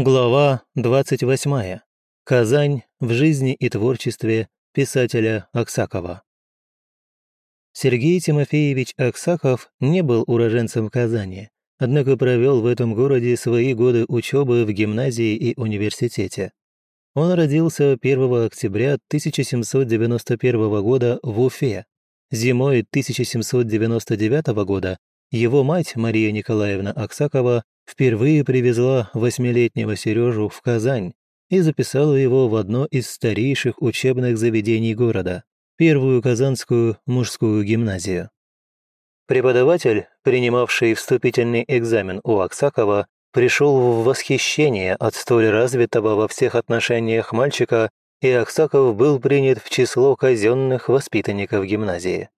Глава 28. Казань в жизни и творчестве писателя Аксакова. Сергей Тимофеевич Аксаков не был уроженцем Казани, однако провел в этом городе свои годы учебы в гимназии и университете. Он родился 1 октября 1791 года в Уфе. Зимой 1799 года его мать Мария Николаевна Аксакова впервые привезла восьмилетнего Сережу в Казань и записала его в одно из старейших учебных заведений города – первую Казанскую мужскую гимназию. Преподаватель, принимавший вступительный экзамен у Аксакова, пришел в восхищение от столь развитого во всех отношениях мальчика, и Аксаков был принят в число казенных воспитанников гимназии.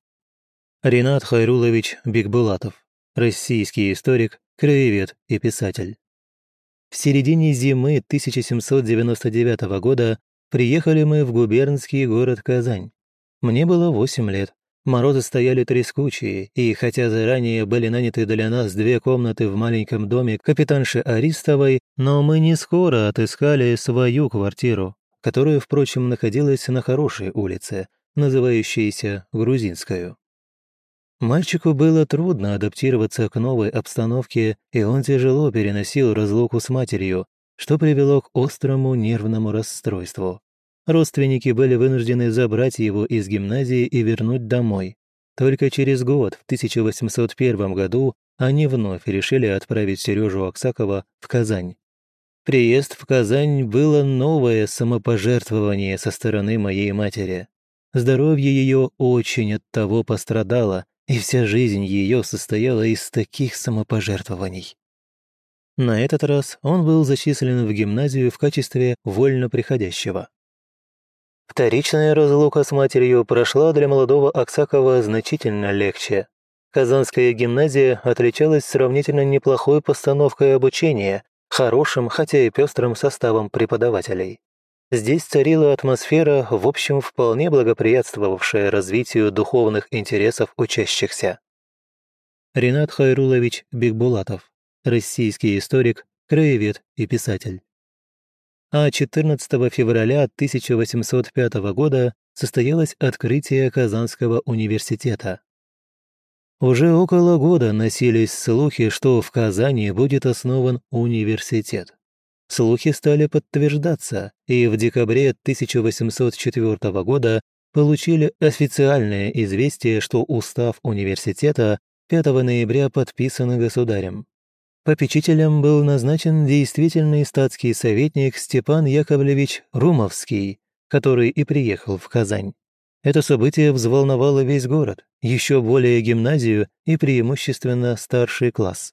Ренат Хайрулович Бекбулатов, российский историк, краевед и писатель. В середине зимы 1799 года приехали мы в губернский город Казань. Мне было 8 лет. Морозы стояли трескучие, и хотя заранее были наняты для нас две комнаты в маленьком доме капитанши Аристовой, но мы не скоро отыскали свою квартиру, которая, впрочем, находилась на хорошей улице, называющейся Грузинскую. Мальчику было трудно адаптироваться к новой обстановке, и он тяжело переносил разлуку с матерью, что привело к острому нервному расстройству. Родственники были вынуждены забрать его из гимназии и вернуть домой. Только через год, в 1801 году, они вновь решили отправить Сережу Аксакова в Казань. Приезд в Казань было новое самопожертвование со стороны моей матери. Здоровье ее очень от того пострадало, и вся жизнь ее состояла из таких самопожертвований. На этот раз он был зачислен в гимназию в качестве вольно приходящего. Вторичная разлука с матерью прошла для молодого Аксакова значительно легче. Казанская гимназия отличалась сравнительно неплохой постановкой обучения, хорошим, хотя и пестрым составом преподавателей. Здесь царила атмосфера, в общем, вполне благоприятствовавшая развитию духовных интересов учащихся. Ренат Хайрулович Бекбулатов, российский историк, краевед и писатель. А 14 февраля 1805 года состоялось открытие Казанского университета. Уже около года носились слухи, что в Казани будет основан университет. Слухи стали подтверждаться, и в декабре 1804 года получили официальное известие, что устав университета 5 ноября подписан государем. Попечителем был назначен действительный статский советник Степан Яковлевич Румовский, который и приехал в Казань. Это событие взволновало весь город, еще более гимназию и преимущественно старший класс.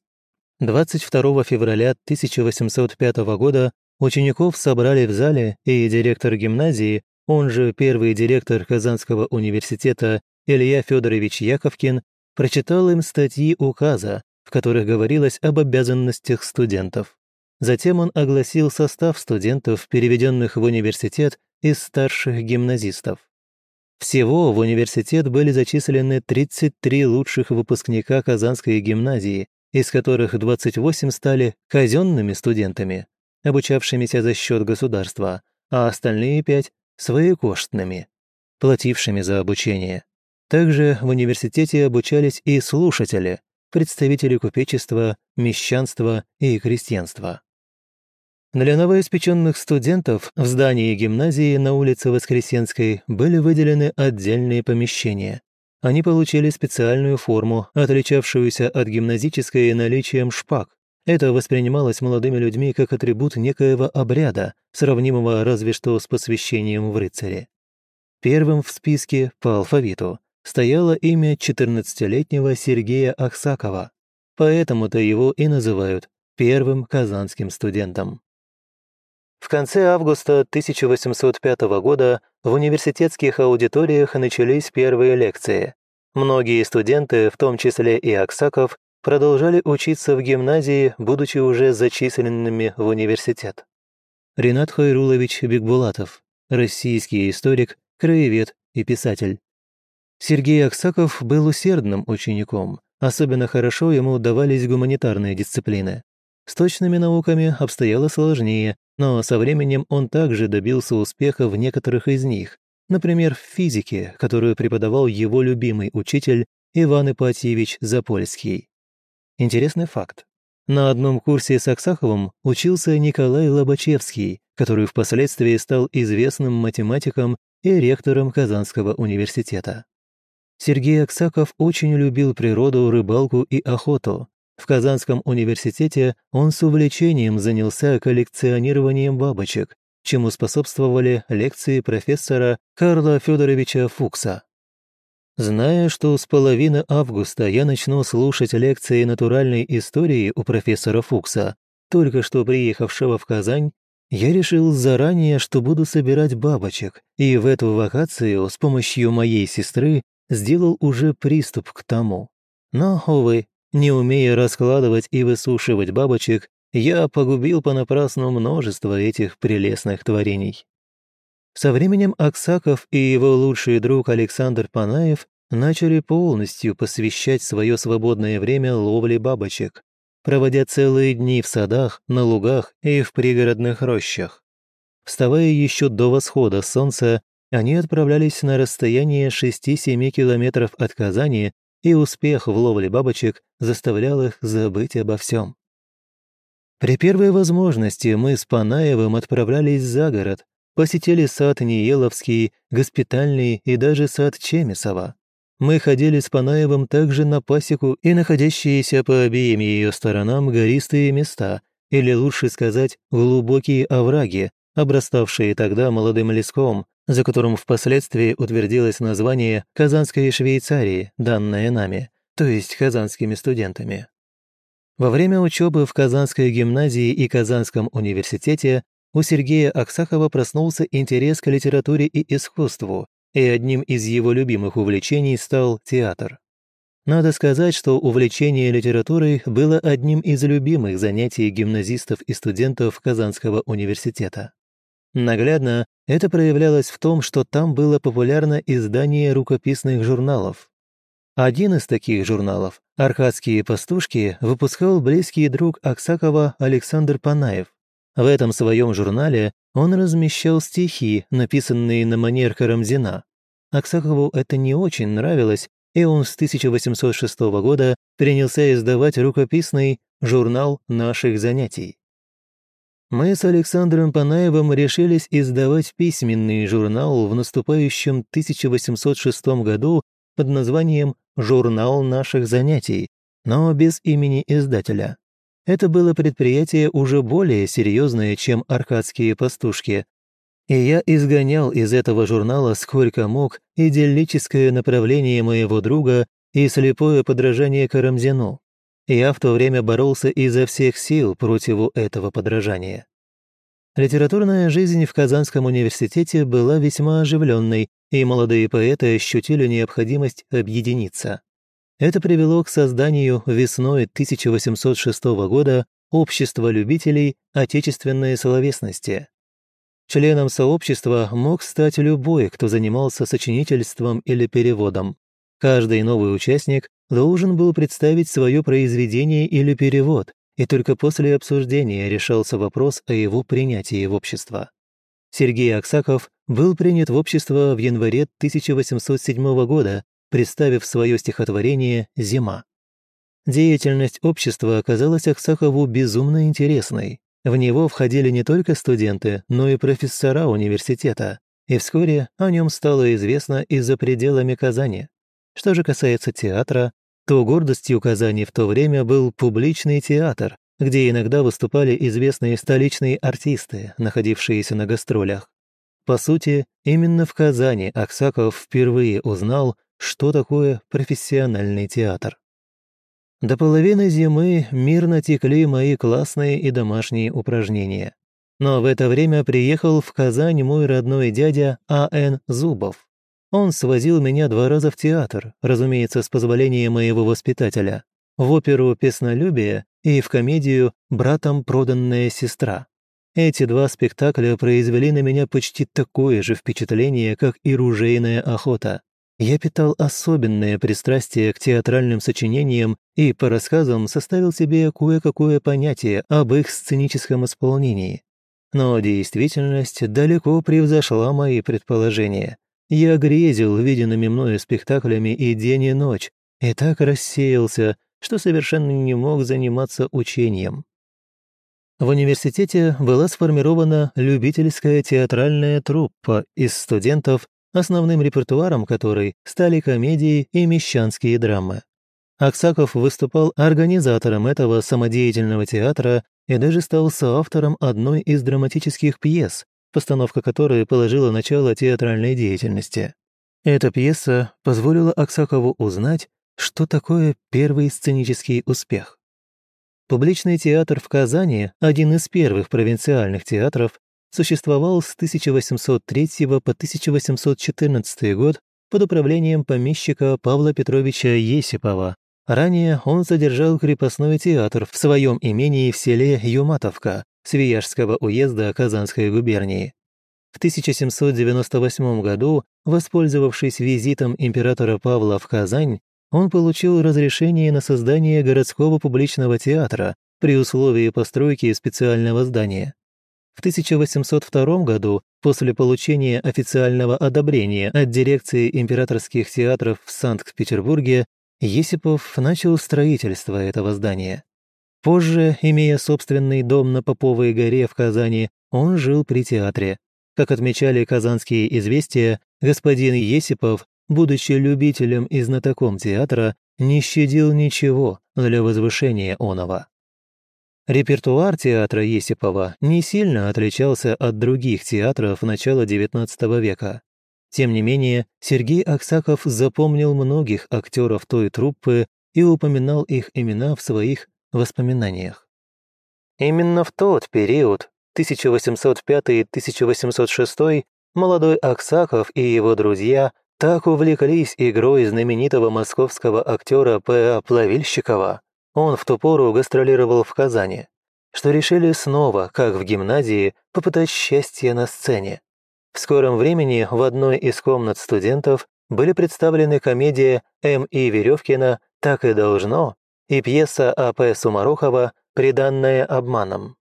22 февраля 1805 года учеников собрали в зале, и директор гимназии, он же первый директор Казанского университета Илья Федорович Яковкин, прочитал им статьи указа, в которых говорилось об обязанностях студентов. Затем он огласил состав студентов, переведенных в университет из старших гимназистов. Всего в университет были зачислены 33 лучших выпускника Казанской гимназии, из которых 28 стали казенными студентами, обучавшимися за счет государства, а остальные пять – своекоштными, платившими за обучение. Также в университете обучались и слушатели, представители купечества, мещанства и крестьянства. Для новоиспеченных студентов в здании гимназии на улице Воскресенской были выделены отдельные помещения, они получили специальную форму, отличавшуюся от гимназической наличием шпаг. Это воспринималось молодыми людьми как атрибут некоего обряда, сравнимого разве что с посвящением в рыцаре. Первым в списке по алфавиту стояло имя 14-летнего Сергея Аксакова, поэтому-то его и называют первым казанским студентом. В конце августа 1805 года в университетских аудиториях начались первые лекции. Многие студенты, в том числе и Аксаков, продолжали учиться в гимназии, будучи уже зачисленными в университет. Ренат Хайрулович Бекбулатов, российский историк, краевед и писатель. Сергей Аксаков был усердным учеником, особенно хорошо ему давались гуманитарные дисциплины. С точными науками обстояло сложнее, но со временем он также добился успеха в некоторых из них, например, в физике, которую преподавал его любимый учитель Иван Ипатьевич Запольский. Интересный факт. На одном курсе с Аксаковым учился Николай Лобачевский, который впоследствии стал известным математиком и ректором Казанского университета. Сергей Аксаков очень любил природу, рыбалку и охоту. В Казанском университете он с увлечением занялся коллекционированием бабочек, чему способствовали лекции профессора Карла Федоровича Фукса. Зная, что с половины августа я начну слушать лекции натуральной истории у профессора Фукса, только что приехавшего в Казань, я решил заранее, что буду собирать бабочек, и в эту вакацию с помощью моей сестры сделал уже приступ к тому. Но, увы, не умея раскладывать и высушивать бабочек, я погубил понапрасну множество этих прелестных творений. Со временем Аксаков и его лучший друг Александр Панаев начали полностью посвящать свое свободное время ловле бабочек, проводя целые дни в садах, на лугах и в пригородных рощах. Вставая еще до восхода солнца, они отправлялись на расстояние 6-7 километров от Казани, и успех в ловле бабочек заставлял их забыть обо всем. При первой возможности мы с Панаевым отправлялись за город, посетили сад Ниеловский, госпитальный и даже сад Чемисова. Мы ходили с Панаевым также на пасеку и находящиеся по обеим ее сторонам гористые места, или лучше сказать, глубокие овраги, обраставшие тогда молодым леском, за которым впоследствии утвердилось название Казанской Швейцарии, данное нами, то есть казанскими студентами. Во время учебы в Казанской гимназии и Казанском университете у Сергея Аксакова проснулся интерес к литературе и искусству, и одним из его любимых увлечений стал театр. Надо сказать, что увлечение литературой было одним из любимых занятий гимназистов и студентов Казанского университета. Наглядно это проявлялось в том, что там было популярно издание рукописных журналов. Один из таких журналов, «Аркадские пастушки», выпускал близкий друг Аксакова Александр Панаев. В этом своем журнале он размещал стихи, написанные на манер Карамзина. Аксакову это не очень нравилось, и он с 1806 года принялся издавать рукописный журнал наших занятий. Мы с Александром Панаевым решились издавать письменный журнал в наступающем 1806 году под названием «Журнал наших занятий», но без имени издателя. Это было предприятие уже более серьезное, чем аркадские пастушки. И я изгонял из этого журнала сколько мог идиллическое направление моего друга и слепое подражание Карамзину. Я в то время боролся изо всех сил против этого подражания. Литературная жизнь в Казанском университете была весьма оживленной, и молодые поэты ощутили необходимость объединиться. Это привело к созданию весной 1806 года Общества любителей отечественной словесности. Членом сообщества мог стать любой, кто занимался сочинительством или переводом. Каждый новый участник должен был представить свое произведение или перевод, и только после обсуждения решался вопрос о его принятии в общество. Сергей Аксаков был принят в общество в январе 1807 года представив свое стихотворение «Зима». Деятельность общества оказалась Аксакову безумно интересной. В него входили не только студенты, но и профессора университета, и вскоре о нем стало известно и за пределами Казани. Что же касается театра, то гордостью Казани в то время был публичный театр, где иногда выступали известные столичные артисты, находившиеся на гастролях. По сути, именно в Казани Аксаков впервые узнал, что такое профессиональный театр. До половины зимы мирно текли мои классные и домашние упражнения. Но в это время приехал в Казань мой родной дядя А.Н. Зубов. Он свозил меня два раза в театр, разумеется, с позволения моего воспитателя, в оперу «Песнолюбие» и в комедию «Братом проданная сестра». Эти два спектакля произвели на меня почти такое же впечатление, как и «Ружейная охота». я питал особенное пристрастие к театральным сочинениям и по рассказам составил себе кое-какое понятие об их сценическом исполнении. Но действительность далеко превзошла мои предположения. Я грезил виденными мною спектаклями и день, и ночь, и так рассеялся, что совершенно не мог заниматься учением. В университете была сформирована любительская театральная труппа из студентов, основным репертуаром которой стали комедии и мещанские драмы. Аксаков выступал организатором этого самодеятельного театра и даже стал соавтором одной из драматических пьес, постановка которой положила начало театральной деятельности. Эта пьеса позволила Аксакову узнать, что такое первый сценический успех. Публичный театр в Казани, один из первых провинциальных театров, существовал с 1803 по 1814 год под управлением помещика Павла Петровича Есипова. Ранее он содержал крепостной театр в своем имении в селе Юматовка Свияжского уезда Казанской губернии. В 1798 году, воспользовавшись визитом императора Павла в Казань, он получил разрешение на создание городского публичного театра при условии постройки специального здания. В 1802 году, после получения официального одобрения от дирекции императорских театров в Санкт-Петербурге, Есипов начал строительство этого здания. Позже, имея собственный дом на Поповой горе в Казани, он жил при театре. Как отмечали казанские известия, господин Есипов будучи любителем и знатоком театра, не щадил ничего для возвышения оного. Репертуар театра Есипова не сильно отличался от других театров начала XIX века. Тем не менее, Сергей Аксаков запомнил многих актеров той труппы и упоминал их имена в своих воспоминаниях. Именно в тот период, 1805-1806, молодой Аксаков и его друзья так увлеклись игрой знаменитого московского актера П.А. Плавильщикова, он в ту пору гастролировал в Казани, что решили снова, как в гимназии, попытать счастье на сцене. В скором времени в одной из комнат студентов были представлены комедия М.И. Веревкина «Так и должно» и пьеса А.П. Сумарохова «Приданная обманом».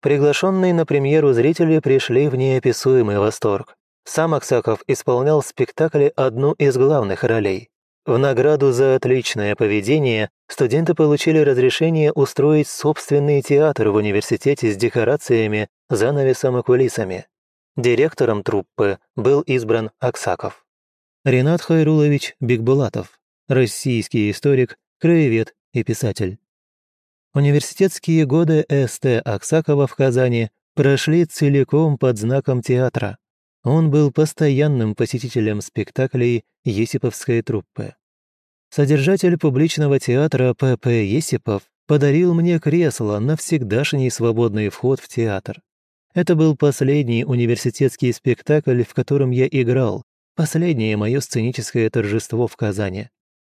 Приглашенные на премьеру зрители пришли в неописуемый восторг. Сам Аксаков исполнял в спектакле одну из главных ролей. В награду за отличное поведение студенты получили разрешение устроить собственный театр в университете с декорациями, занавесом и кулисами. Директором труппы был избран Аксаков. Ренат Хайрулович Бекбулатов, российский историк, краевед и писатель. Университетские годы С.Т. Аксакова в Казани прошли целиком под знаком театра. Он был постоянным посетителем спектаклей Есиповской труппы. Содержатель публичного театра П.П. Есипов подарил мне кресло на всегдашний свободный вход в театр. Это был последний университетский спектакль, в котором я играл, последнее мое сценическое торжество в Казани.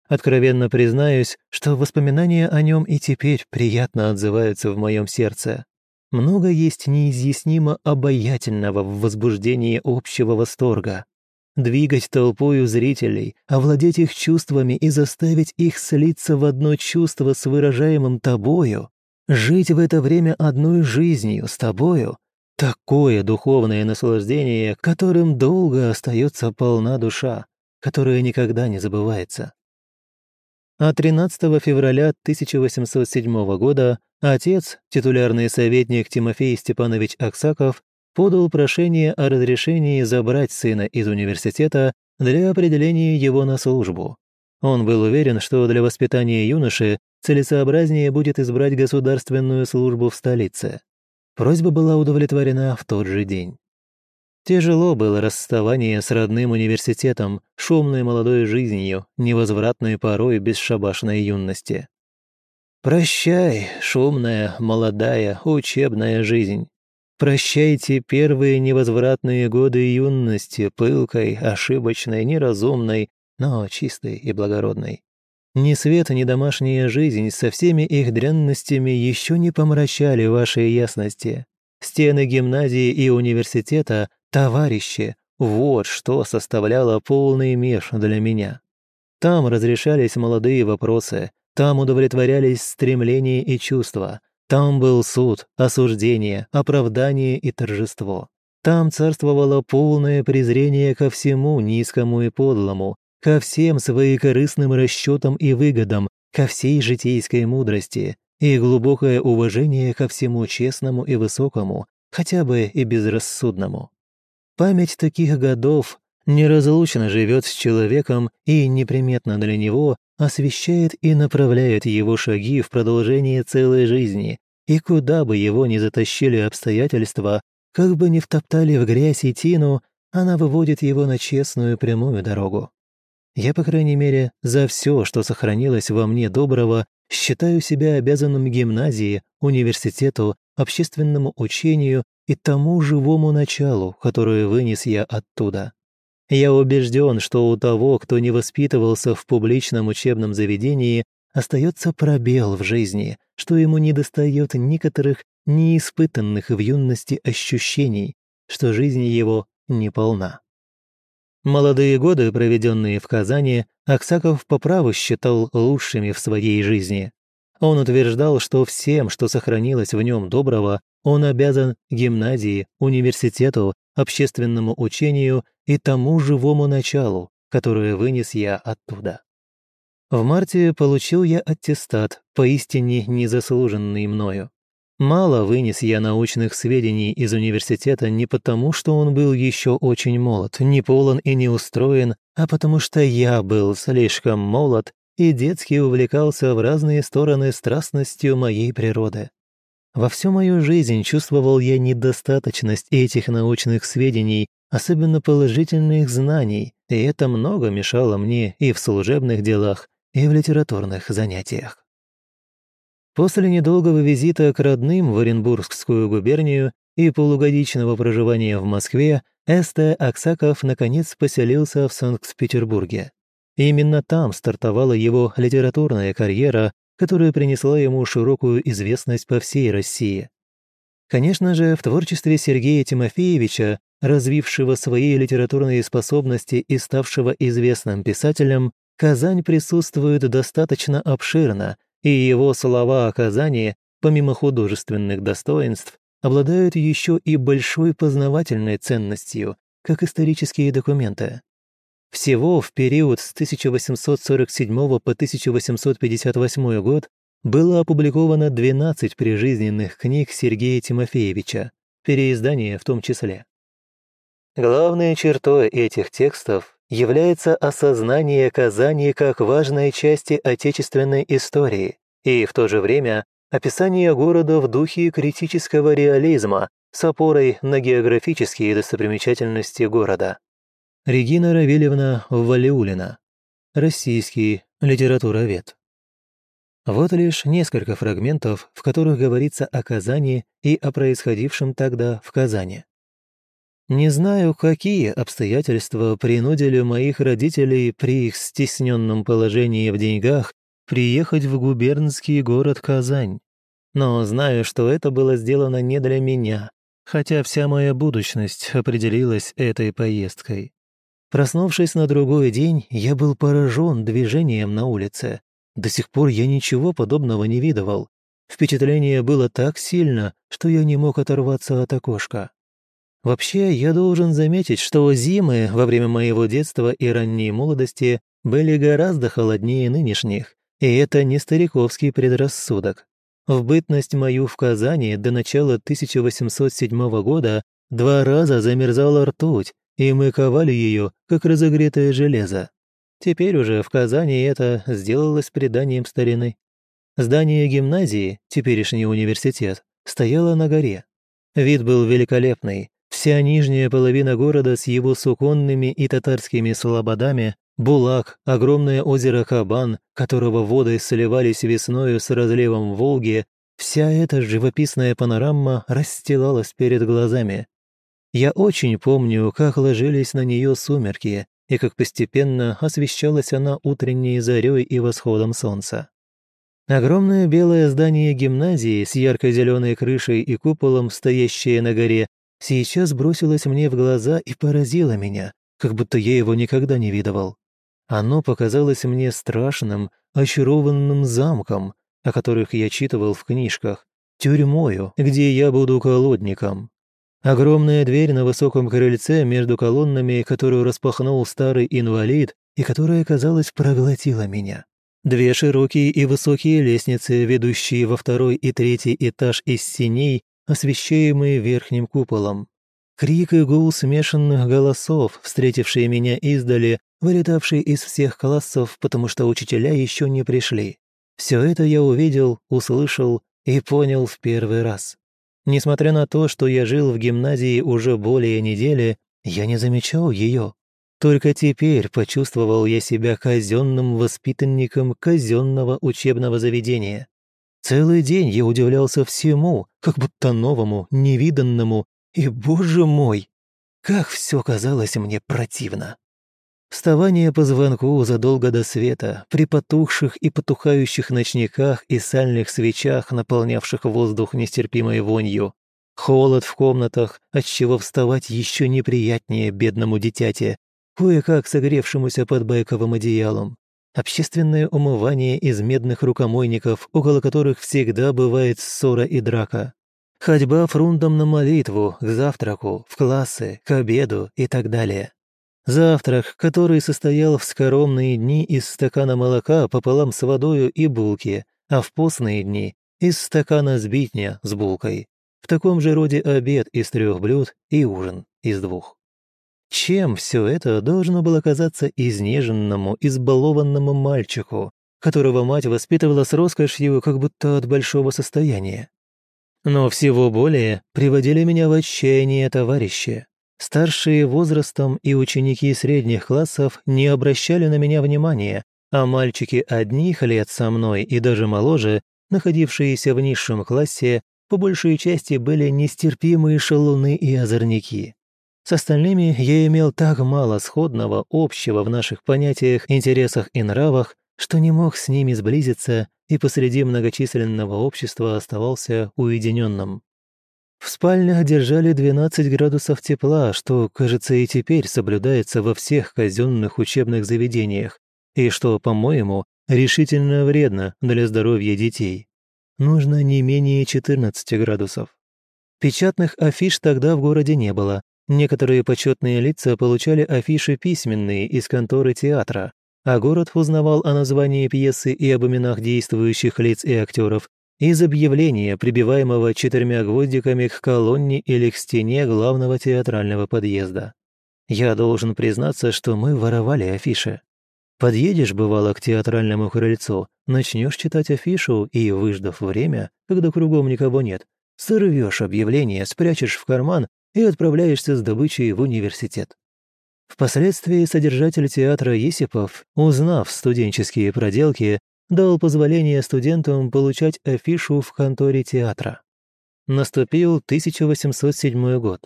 Откровенно признаюсь, что воспоминания о нем и теперь приятно отзываются в моем сердце. Много есть неизъяснимо обаятельного в возбуждении общего восторга. Двигать толпою зрителей, овладеть их чувствами и заставить их слиться в одно чувство с выражаемым тобою, жить в это время одной жизнью с тобою — такое духовное наслаждение, которым долго остается полна душа, которая никогда не забывается. А 13 февраля 1807 года отец, титулярный советник Тимофей Степанович Аксаков, подал прошение о разрешении забрать сына из университета для определения его на службу. Он был уверен, что для воспитания юноши целесообразнее будет избрать государственную службу в столице. Просьба была удовлетворена в тот же день. Тяжело было расставание с родным университетом, шумной молодой жизнью, невозвратной порой бесшабашной юности. Прощай, шумная, молодая, учебная жизнь. Прощайте первые невозвратные годы юности, пылкой, ошибочной, неразумной, но чистой и благородной. Ни свет, ни домашняя жизнь со всеми их дрянностями еще не помрачали вашей ясности. Стены гимназии и университета товарищи, Вот что составляло полный мир для меня. Там разрешались молодые вопросы, там удовлетворялись стремления и чувства, там был суд, осуждение, оправдание и торжество. Там царствовало полное презрение ко всему низкому и подлому, ко всем своекорыстным расчетам и выгодам, ко всей житейской мудрости и глубокое уважение ко всему честному и высокому, хотя бы и безрассудному. Память таких годов неразлучно живет с человеком и неприметно для него освещает и направляет его шаги в продолжение целой жизни, и куда бы его ни затащили обстоятельства, как бы ни втоптали в грязь и тину, она выводит его на честную прямую дорогу. Я, по крайней мере, за все, что сохранилось во мне доброго, считаю себя обязанным гимназии, университету, общественному учению и тому живому началу, которое вынес я оттуда. Я убежден, что у того, кто не воспитывался в публичном учебном заведении, остается пробел в жизни, что ему недостает некоторых неиспытанных в юности ощущений, что жизнь его неполна. Молодые годы, проведенные в Казани, Аксаков по праву считал лучшими в своей жизни. Он утверждал, что всем, что сохранилось в нем доброго, он обязан гимназии, университету, общественному учению и тому живому началу, которое вынес я оттуда. В марте получил я аттестат, поистине незаслуженный мною. Мало вынес я научных сведений из университета не потому, что он был еще очень молод, не полон и не устроен, а потому что я был слишком молод и детски увлекался в разные стороны страстностью моей природы. Во всю мою жизнь чувствовал я недостаточность этих научных сведений, особенно положительных знаний, и это много мешало мне и в служебных делах, и в литературных занятиях. После недолгого визита к родным в Оренбургскую губернию и полугодичного проживания в Москве С.Т. Аксаков наконец поселился в Санкт-Петербурге. Именно там стартовала его литературная карьера, которая принесла ему широкую известность по всей России. Конечно же, в творчестве Сергея Тимофеевича, развившего свои литературные способности и ставшего известным писателем, Казань присутствует достаточно обширно, и его слова о Казани, помимо художественных достоинств, обладают еще и большой познавательной ценностью, как исторические документы. Всего в период с 1847 по 1858 год было опубликовано 12 прижизненных книг Сергея Тимофеевича, переиздания в том числе. Главной чертой этих текстов является осознание Казани как важной части отечественной истории и в то же время описание города в духе критического реализма с опорой на географические достопримечательности города. Регина Равильевна Валиулина, российский литературовед. Вот лишь несколько фрагментов, в которых говорится о Казани и о происходившем тогда в Казани. Не знаю, какие обстоятельства принудили моих родителей при их стесненном положении в деньгах приехать в губернский город Казань. Но знаю, что это было сделано не для меня, хотя вся моя будущность определилась этой поездкой. Проснувшись на другой день, я был поражен движением на улице. До сих пор я ничего подобного не видывал. Впечатление было так сильно, что я не мог оторваться от окошка. Вообще, я должен заметить, что зимы во время моего детства и ранней молодости были гораздо холоднее нынешних, и это не стариковский предрассудок. В бытность мою в Казани до начала 1807 года два раза замерзала ртуть, и мы ковали ее, как разогретое железо. Теперь уже в Казани это сделалось преданием старины. Здание гимназии, теперешний университет, стояло на горе. Вид был великолепный, Вся нижняя половина города с его суконными и татарскими слободами, Булак, огромное озеро Кабан, которого воды сливались весною с разливом Волги, вся эта живописная панорама расстилалась перед глазами. Я очень помню, как ложились на нее сумерки, и как постепенно освещалась она утренней зарей и восходом солнца. Огромное белое здание гимназии с ярко-зеленой крышей и куполом, стоящее на горе, сейчас бросилось мне в глаза и поразило меня, как будто я его никогда не видывал. Оно показалось мне страшным, очарованным замком, о которых я читывал в книжках, тюрьмою, где я буду колодником. Огромная дверь на высоком крыльце между колоннами, которую распахнул старый инвалид и которая, казалось, проглотила меня. Две широкие и высокие лестницы, ведущие во второй и третий этаж из синей, освещаемые верхним куполом. Крик и гул смешанных голосов, встретившие меня издали, вылетавшие из всех классов, потому что учителя еще не пришли. Все это я увидел, услышал и понял в первый раз. Несмотря на то, что я жил в гимназии уже более недели, я не замечал ее. Только теперь почувствовал я себя казенным воспитанником казенного учебного заведения. Целый день я удивлялся всему, как будто новому, невиданному, и, боже мой, как все казалось мне противно. Вставание по звонку задолго до света, при потухших и потухающих ночниках и сальных свечах, наполнявших воздух нестерпимой вонью. Холод в комнатах, отчего вставать еще неприятнее бедному дитяте, кое-как согревшемуся под байковым одеялом. Общественное умывание из медных рукомойников, около которых всегда бывает ссора и драка. Ходьба фрундом на молитву, к завтраку, в классы, к обеду и так далее. Завтрак, который состоял в скоромные дни из стакана молока пополам с водою и булки, а в постные дни – из стакана сбитня с булкой. В таком же роде обед из трех блюд и ужин из двух. Чем все это должно было казаться изнеженному, избалованному мальчику, которого мать воспитывала с роскошью, как будто от большого состояния? Но всего более приводили меня в отчаяние товарищи. Старшие возрастом и ученики средних классов не обращали на меня внимания, а мальчики одних лет со мной и даже моложе, находившиеся в низшем классе, по большей части были нестерпимые шалуны и озорники. С остальными я имел так мало сходного, общего в наших понятиях, интересах и нравах, что не мог с ними сблизиться и посреди многочисленного общества оставался уединенным. В спальнях держали 12 градусов тепла, что, кажется, и теперь соблюдается во всех казенных учебных заведениях, и что, по-моему, решительно вредно для здоровья детей. Нужно не менее 14 градусов. Печатных афиш тогда в городе не было, Некоторые почетные лица получали афиши письменные из конторы театра, а город узнавал о названии пьесы и об именах действующих лиц и актеров из объявления, прибиваемого четырьмя гвоздиками к колонне или к стене главного театрального подъезда. Я должен признаться, что мы воровали афиши. Подъедешь, бывало, к театральному крыльцу, начнешь читать афишу и, выждав время, когда кругом никого нет, сорвешь объявление, спрячешь в карман и отправляешься с добычей в университет. Впоследствии содержатель театра Есипов, узнав студенческие проделки, дал позволение студентам получать афишу в конторе театра. Наступил 1807 год.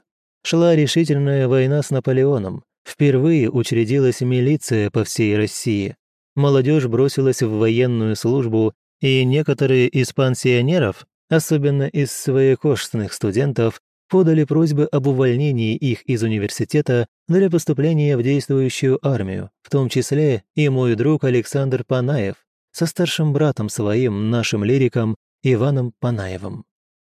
Шла решительная война с Наполеоном. Впервые учредилась милиция по всей России. Молодежь бросилась в военную службу, и некоторые из пансионеров, особенно из своекошных студентов, подали просьбы об увольнении их из университета для поступления в действующую армию, в том числе и мой друг Александр Панаев со старшим братом своим, нашим лириком, Иваном Панаевым.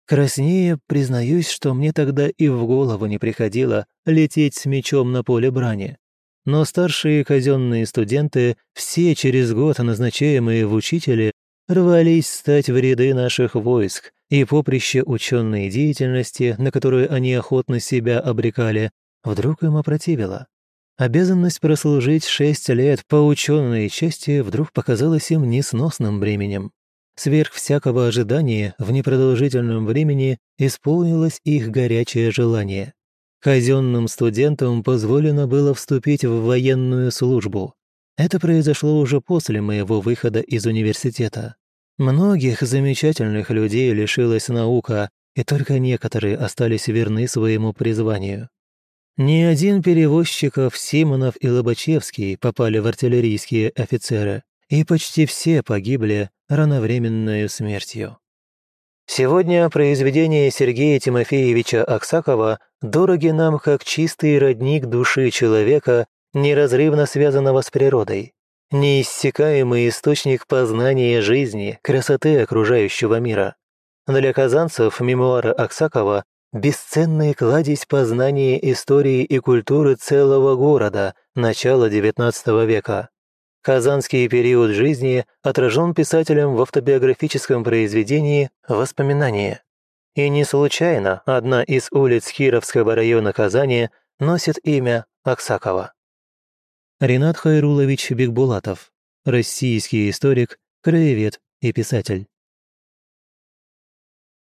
Краснее признаюсь, что мне тогда и в голову не приходило лететь с мечом на поле брани. Но старшие казенные студенты, все через год назначаемые в учители, рвались стать в ряды наших войск, и поприще ученой деятельности, на которую они охотно себя обрекали, вдруг им опротивило. Обязанность прослужить шесть лет по ученой части вдруг показалась им несносным бременем. Сверх всякого ожидания в непродолжительном времени исполнилось их горячее желание. Казенным студентам позволено было вступить в военную службу. Это произошло уже после моего выхода из университета. Многих замечательных людей лишилась наука, и только некоторые остались верны своему призванию. Ни один перевозчиков Симонов и Лобачевский попали в артиллерийские офицеры, и почти все погибли рановременной смертью. Сегодня произведения Сергея Тимофеевича Аксакова дороги нам как чистый родник души человека, неразрывно связанного с природой, неиссякаемый источник познания жизни, красоты окружающего мира. Для казанцев мемуары Аксакова – бесценный кладезь познания истории и культуры целого города начала XIX века. Казанский период жизни отражен писателем в автобиографическом произведении «Воспоминания». И не случайно одна из улиц Кировского района Казани носит имя Аксакова. Ренат Хайрулович Бекбулатов, российский историк, краевед и писатель.